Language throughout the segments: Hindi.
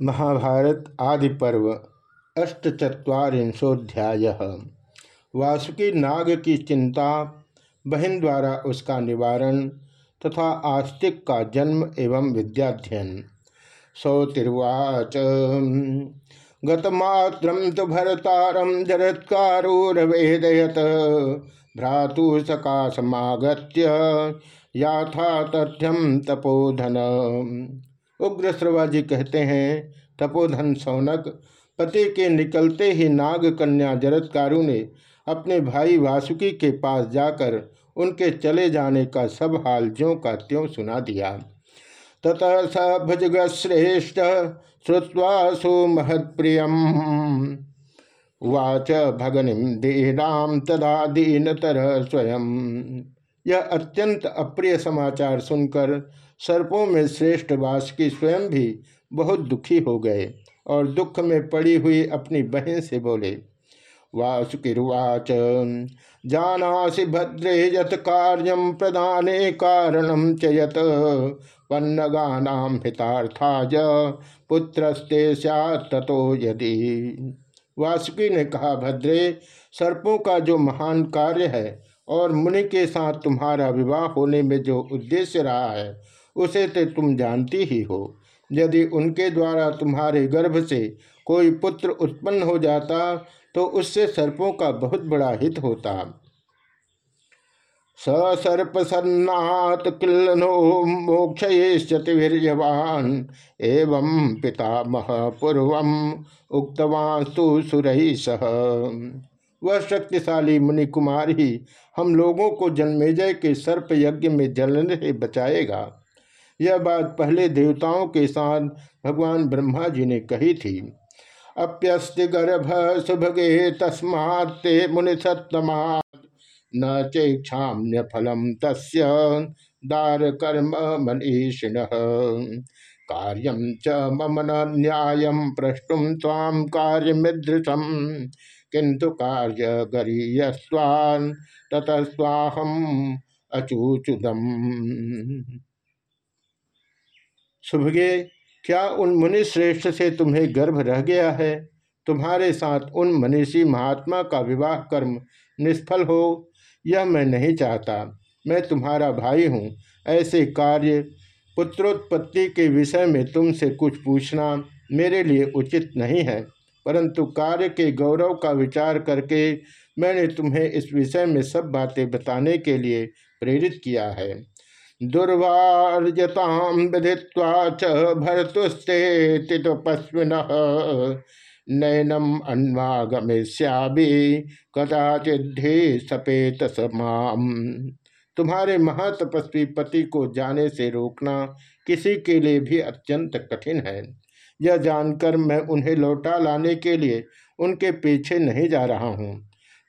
महाभारत आदि पर्व अष्टचत्वारिंशोध्याय वासुकी नाग की चिंता, बहन द्वारा उसका निवारण तथा आस्तिक का जन्म एवं विद्याध्ययन। सौतिर्वाच गतमात्रम तो भरतारम जरत्कारोरवेदयत भ्रातु सकाशमागत्य याथा तथ्यम तपोधन। उग्र श्रवाजी कहते हैं, तपोधन सौनक, पति के निकलते ही नाग कन्या जरत्कारु ने अपने भाई वासुकी के पास जाकर उनके चले जाने का सब हाल ज्यों का त्यों सुना दिया। ततः स भुजग श्रेष्ठ श्रुवा सुमहत्प्रिय वाच भगनिम दीनाम तदा दीन दीनतर स्वयं यह अत्यंत अप्रिय समाचार सुनकर सर्पों में श्रेष्ठ वासुकी स्वयं भी बहुत दुखी हो गए और दुख में पड़ी हुई अपनी बहन से बोले वासुकिर्वाच जानासि भद्रे यत कार्यम प्रदाने कारणम च यत। पन्नगानाम हितार्थाज पुत्रस्ते ततो यदि। वासुकी ने कहा, भद्रे, सर्पों का जो महान कार्य है और मुनि के साथ तुम्हारा विवाह होने में जो उद्देश्य रहा है उसे तो तुम जानती ही हो। यदि उनके द्वारा तुम्हारे गर्भ से कोई पुत्र उत्पन्न हो जाता तो उससे सर्पों का बहुत बड़ा हित होता। स सर्प सन्नात किल्नो मोक्षयेश्चतिवीर्यवान एवं पितामह पूर्व उक्तवास्तु सुरही सह। वह शक्तिशाली मुनि कुमार ही हम लोगों को जन्मेजय के सर्प यज्ञ में जलने से बचाएगा। यह बात पहले देवताओं के साथ भगवान ब्रह्मा जी ने कही थी। अप्यस्ति गर्भ सुभगे तस्मात्ते मुनि सत्तमा न चेक्षाम्य फलम तस्य दार कर्म मनीषिण। कार्यम च मम न्याय प्रष्टुम ताम कार्य कार्यमिदृशम किंतु कार्य गरीयस्वान् ततस्वाहम अचूचुदम। शुभगे क्या उन मुनि श्रेष्ठ से तुम्हें गर्भ रह गया है? तुम्हारे साथ उन मनीषी महात्मा का विवाह कर्म निष्फल हो, यह मैं नहीं चाहता। मैं तुम्हारा भाई हूँ। ऐसे कार्य, पुत्रोत्पत्ति के विषय में तुमसे कुछ पूछना मेरे लिए उचित नहीं है। परंतु कार्य के गौरव का विचार करके मैंने तुम्हें इस विषय में सब बातें बताने के लिए प्रेरित किया है। दुर्वार्यताम विधित्वा च भरतुस्ते तितपस्विन। नैनम अन्वागमिष्याभि कदाचिधे सपेत समाम तुम्हारे महातपस्वी पति को जाने से रोकना किसी के लिए भी अत्यंत कठिन है। यह जानकर मैं उन्हें लौटा लाने के लिए उनके पीछे नहीं जा रहा हूँ।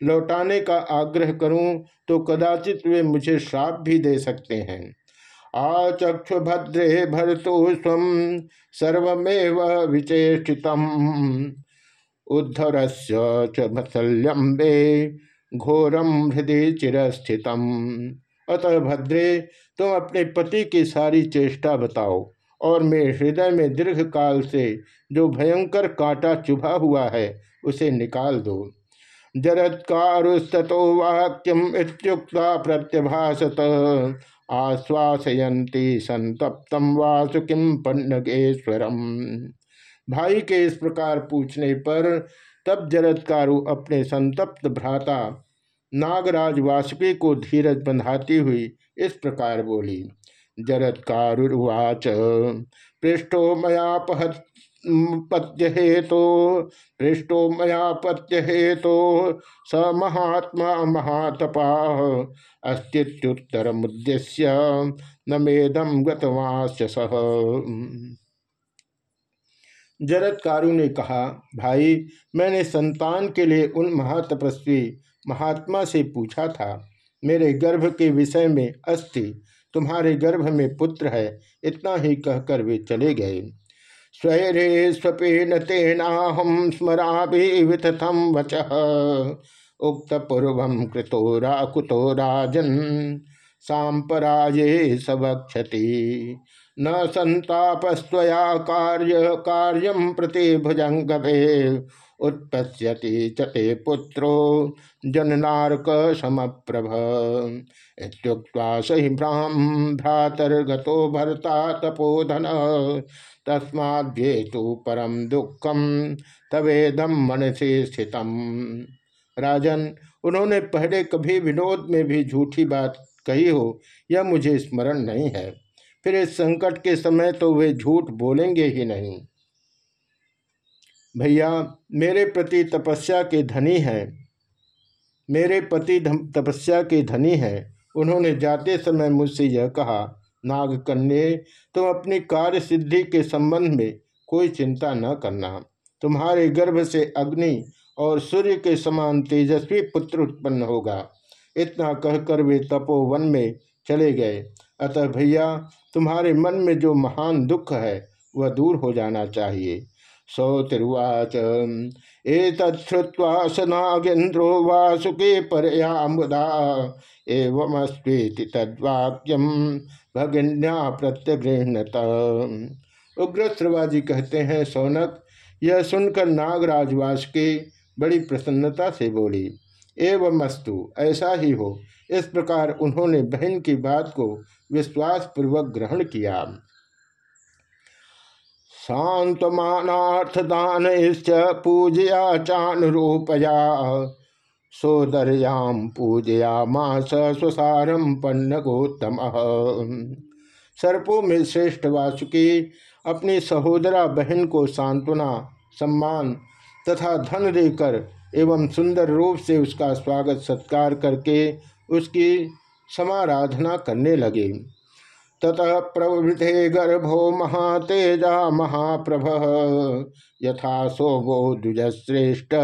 लौटाने का आग्रह करूँ तो कदाचित वे मुझे श्राप भी दे सकते हैं। आचक्षु भद्रे भरतो स्व सर्वमेव विचेषित उद्धर चल्यम्बे घोरम हृदय चिरस्थित अतः भद्रे, तुम अपने पति की सारी चेष्टा बताओ, और मेरे हृदय में दीर्घ काल से जो भयंकर कांटा चुभा हुआ है, उसे निकाल दो। जरत्कारुस्तो वाक्यम इत्युक्ता प्रत्यभाषत आश्वासयंती संतप्तम वासुकिम पन्नगेश्वरम। भाई के इस प्रकार पूछने पर तब जरत्कारु अपने संतप्त भ्राता नागराज वासुकी को धीरज बंधाती हुई इस प्रकार बोली जरत्कारुवाच पृष्ठो मया पहत पत्य हेतो पृष्ठो मया पत्य हेतो स महात्मा महातपा। अस्तित्युत्तर मुद्देश्य न मेदम गतवास सह जरत्कारु ने कहा, भाई, मैंने संतान के लिए उन महातपस्वी महात्मा से पूछा था, मेरे गर्भ के विषय में अस्थि तुम्हारे गर्भ में पुत्र है, इतना ही कहकर वे चले गए। स्वैरे स्वपेन तेनाहम स्मरा वच। उक्त पूर्व कृतो राकुतो राजन सांपराये सवक्षति। न संतापस्वया कार्य कार्यम प्रति भुजंगभे उत्पश्यति चते पुत्रो जननारक समप्रभ इत्युक्त्वा सही भ्रातर्गतो भरता तपोधन। तस्माद्येतु परम दुखम तवेदम मनसे स्थितम। राजन, उन्होंने पहले कभी विनोद में भी झूठी बात कही हो, यह मुझे स्मरण नहीं है। फिर इस संकट के समय तो वे झूठ बोलेंगे ही नहीं। भैया, मेरे प्रति तपस्या के धनी हैं। मेरे पति तपस्या के धनी हैं। उन्होंने जाते समय मुझसे यह कहा नागकन्ये तुम अपनी कार्य सिद्धि के संबंध में कोई चिंता न करना। तुम्हारे गर्भ से अग्नि और सूर्य के समान तेजस्वी पुत्र उत्पन्न होगा। इतना कहकर वे तपोवन में चले गए। अतः भैया, तुम्हारे मन में जो महान दुख है, वह दूर हो जाना चाहिए। सौतिर्वाच। एतत्वा स नागेन्द्रो वासुके परया मुदा एवमस्वेति तद्वाक्यम भगिन्या प्रत्यगृहणत उग्र श्रवाजी कहते हैं, सौनक, यह सुनकर नागराजवास के बड़ी प्रसन्नता से बोली एवं अस्तु ऐसा ही हो। इस प्रकार उन्होंने बहन की बात को विश्वासपूर्वक ग्रहण किया। शांतमानार्थदान पूजया चानुरूपया सोदर्याम पूजया मास स्वसारम पन्न गोतम सर्पों में श्रेष्ठ वासुकी अपनी सहोदरा बहन को सांत्वना, सम्मान तथा धन देकर एवं सुंदर रूप से उसका स्वागत सत्कार करके उसकी समाराधना करने लगे। ततः प्रवृथे गर्भो महातेजा महाप्रभ। यथा शोभो द्विजश्रेष्ठ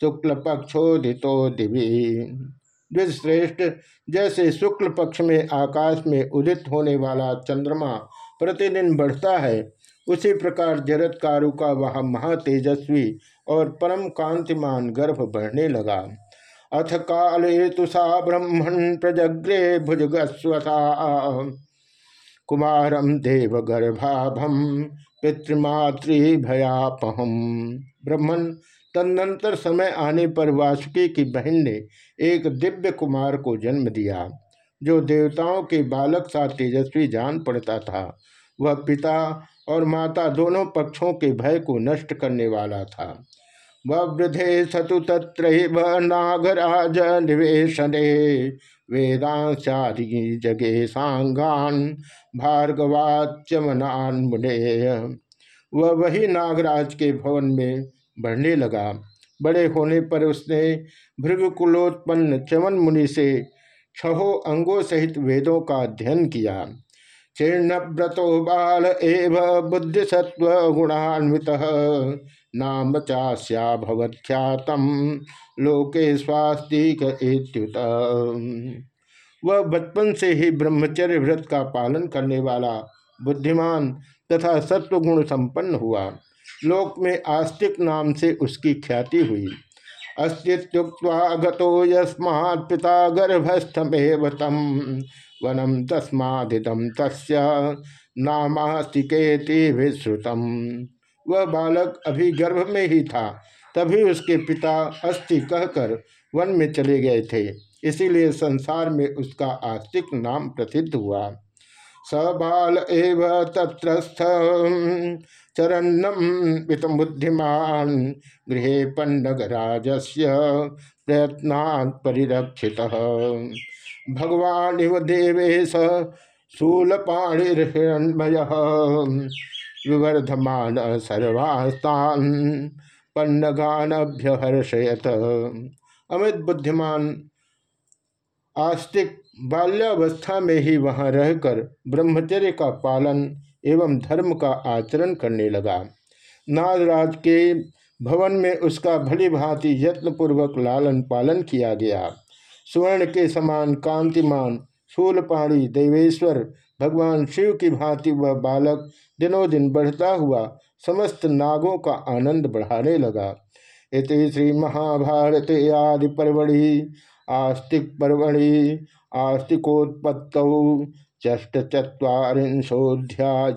शुक्ल पक्षोदितो दिवी। द्विजश्रेष्ठ, जैसे शुक्ल पक्ष में आकाश में उदित होने वाला चंद्रमा प्रतिदिन बढ़ता है, उसी प्रकार जरत कारू का वह महातेजस्वी और परम कांतिमान गर्भ बढ़ने लगा। अथ काले तुषा ब्रह्मण प्रजग्रे भुजगस्वता कुमारम देव गर्भाभम पितृमातृ भयापहम ब्रह्मण तदनंतर समय आने पर वासुकी की बहन ने एक दिव्य कुमार को जन्म दिया, जो देवताओं के बालक सा तेजस्वी जान पड़ता था। वह पिता और माता दोनों पक्षों के भय को नष्ट करने वाला था। वृद्धे सतु तत्र नागराज निवेशने वेदांशादि जगे सांगान भार्गवाच्यमनान मुने। वह वही नागराज के भवन में बढ़ने लगा। बड़े होने पर उसने भृगकुलोत्पन्न चमन मुनि से छहो अंगों सहित वेदों का अध्ययन किया। व्रतो बाल एव बुद्धिसत्व गुणान्वित नाम चास्याभवख्यातम लोके स्वास्तिक वह बचपन से ही ब्रह्मचर्य व्रत का पालन करने वाला, बुद्धिमान तथा सत्वगुण संपन्न हुआ। लोक में आस्तिक नाम से उसकी ख्याति हुई। अस्तित्वा गतो यस्मात् पिता गर्भस्थमेव तम। वनम तस्मादिदम तस्य नामास्तिकेति विश्रुतम। वह बालक अभी गर्भ में ही था, तभी उसके पिता अस्थि कहकर वन में चले गए थे। इसीलिए संसार में उसका आस्तिक नाम प्रसिद्ध हुआ। स बाल एव तत्रस्थ, चरन्नम बुद्धिमान, गृह पन्नगराजस्य प्रयत्ना परिरक्षित। भगवान इव देवेश शूलपाणिर्मय विवर्धमान सर्वास्तान पन्नगानभ्यहर्षयत। अमित बुद्धिमान, आस्तिक बाल्यावस्था में ही वहाँ रहकर ब्रह्मचर्य का पालन एवं धर्म का आचरण करने लगा। नागराज के भवन में उसका भली भांति यत्नपूर्वक लालन पालन किया गया। स्वर्ण के समान कांतिमान, शूलपाणी देवेश्वर भगवान शिव की भांति वह बालक दिनों दिन बढ़ता हुआ समस्त नागों का आनंद बढ़ाने लगा। इति श्री महाभारत आदि परवड़ी आस्तिक परवड़ी आस्तिकोत्पत्तौ चष्ट चुरीशोध्याय